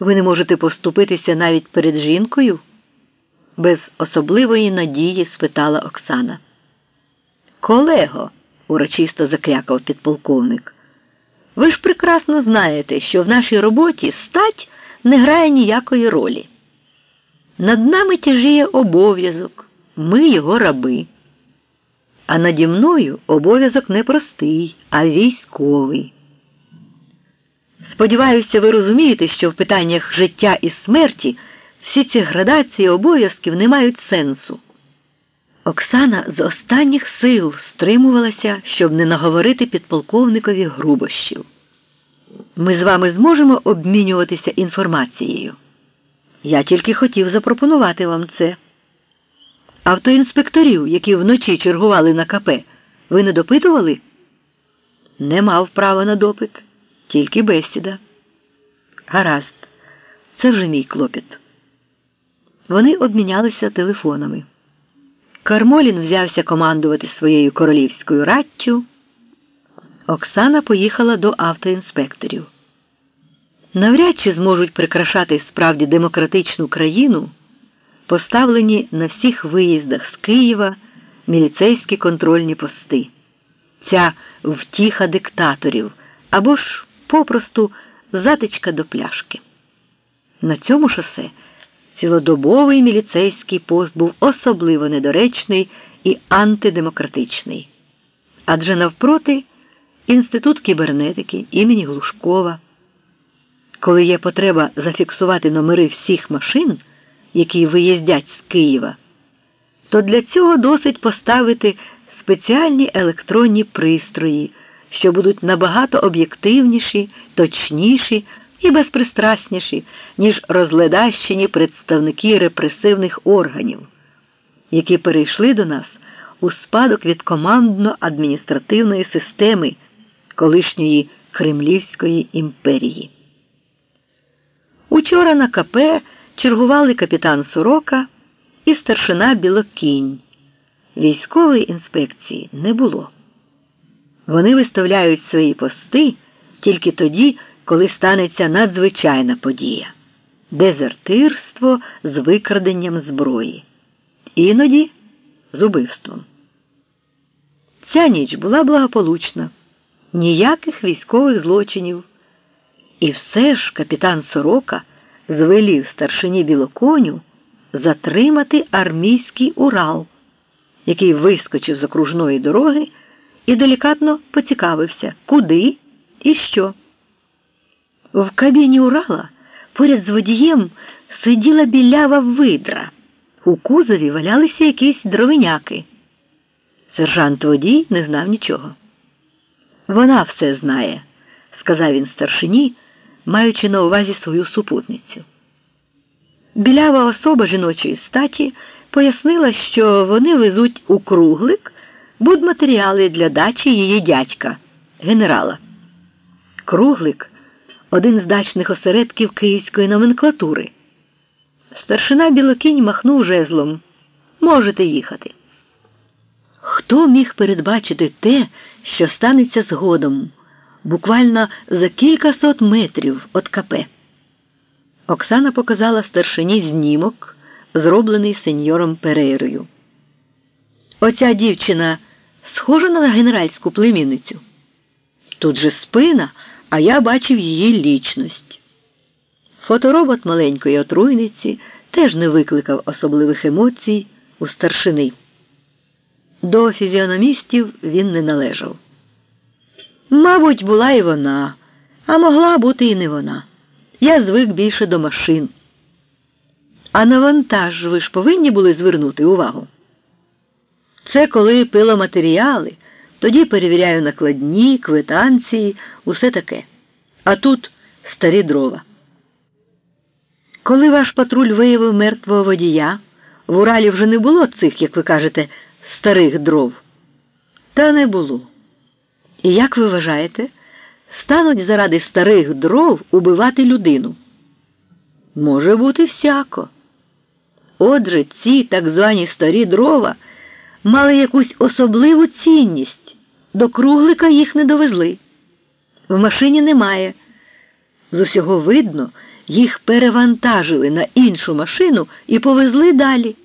Ви не можете поступитися навіть перед жінкою? без особливої надії спитала Оксана. Колего, урочисто закрякав підполковник, ви ж прекрасно знаєте, що в нашій роботі стать не грає ніякої ролі. Над нами тяжіє обов'язок, ми його раби. А наді мною обов'язок не простий, а військовий. Сподіваюся, ви розумієте, що в питаннях життя і смерті всі ці градації обов'язків не мають сенсу. Оксана з останніх сил стримувалася, щоб не наговорити підполковникові грубощів. Ми з вами зможемо обмінюватися інформацією. Я тільки хотів запропонувати вам це. Автоінспекторів, які вночі чергували на КП, ви не допитували? Не мав права на допит, тільки бесіда. Гаразд, це вже мій клопіт. Вони обмінялися телефонами. Кармолін взявся командувати своєю королівською раттю. Оксана поїхала до автоінспекторів. Навряд чи зможуть прикрашати справді демократичну країну, поставлені на всіх виїздах з Києва міліцейські контрольні пости, ця втіха диктаторів або ж попросту затичка до пляшки. На цьому шосе цілодобовий міліцейський пост був особливо недоречний і антидемократичний. Адже навпроти інститут кібернетики імені Глушкова. Коли є потреба зафіксувати номери всіх машин, які виїздять з Києва, то для цього досить поставити спеціальні електронні пристрої, що будуть набагато об'єктивніші, точніші і безпристрасніші, ніж розледащені представники репресивних органів, які перейшли до нас у спадок від командно-адміністративної системи колишньої Кремлівської імперії. Учора на КП чергували капітан Сорока і старшина Білокінь. Військової інспекції не було. Вони виставляють свої пости тільки тоді, коли станеться надзвичайна подія дезертирство з викраденням зброї, іноді з убивством. Ця ніч була благополучна, ніяких військових злочинів. І все ж капітан Сорока звелів старшині білоконю затримати армійський Урал, який вискочив з окружної дороги і делікатно поцікавився, куди і що. В кабіні Урала поряд з водієм сиділа білява видра. У кузові валялися якісь дровиняки. Сержант водій не знав нічого. Вона все знає, сказав він старшині, маючи на увазі свою супутницю. Білява особа жіночої статі пояснила, що вони везуть у круглик будматеріали для дачі її дядька, генерала. Круглик один з дачних осередків київської номенклатури. Старшина Білокінь махнув жезлом. Можете їхати. Хто міг передбачити те, що станеться згодом, буквально за кілька сот метрів від КП? Оксана показала старшині знімок, зроблений сеньором Перейрою. Оця дівчина схожа на генеральську племінницю. Тут же спина а я бачив її лічність. Фоторобот маленької отруйниці теж не викликав особливих емоцій у старшини. До фізіономістів він не належав. Мабуть, була і вона, а могла бути і не вона. Я звик більше до машин. А на вантаж ви ж повинні були звернути увагу. Це коли пиломатеріали. Тоді перевіряю накладні, квитанції, усе таке. А тут старі дрова. Коли ваш патруль виявив мертвого водія, в Уралі вже не було цих, як ви кажете, старих дров. Та не було. І як ви вважаєте, стануть заради старих дров убивати людину? Може бути всяко. Отже, ці так звані старі дрова мали якусь особливу цінність. До круглика їх не довезли. В машині немає. З усього видно, їх перевантажили на іншу машину і повезли далі.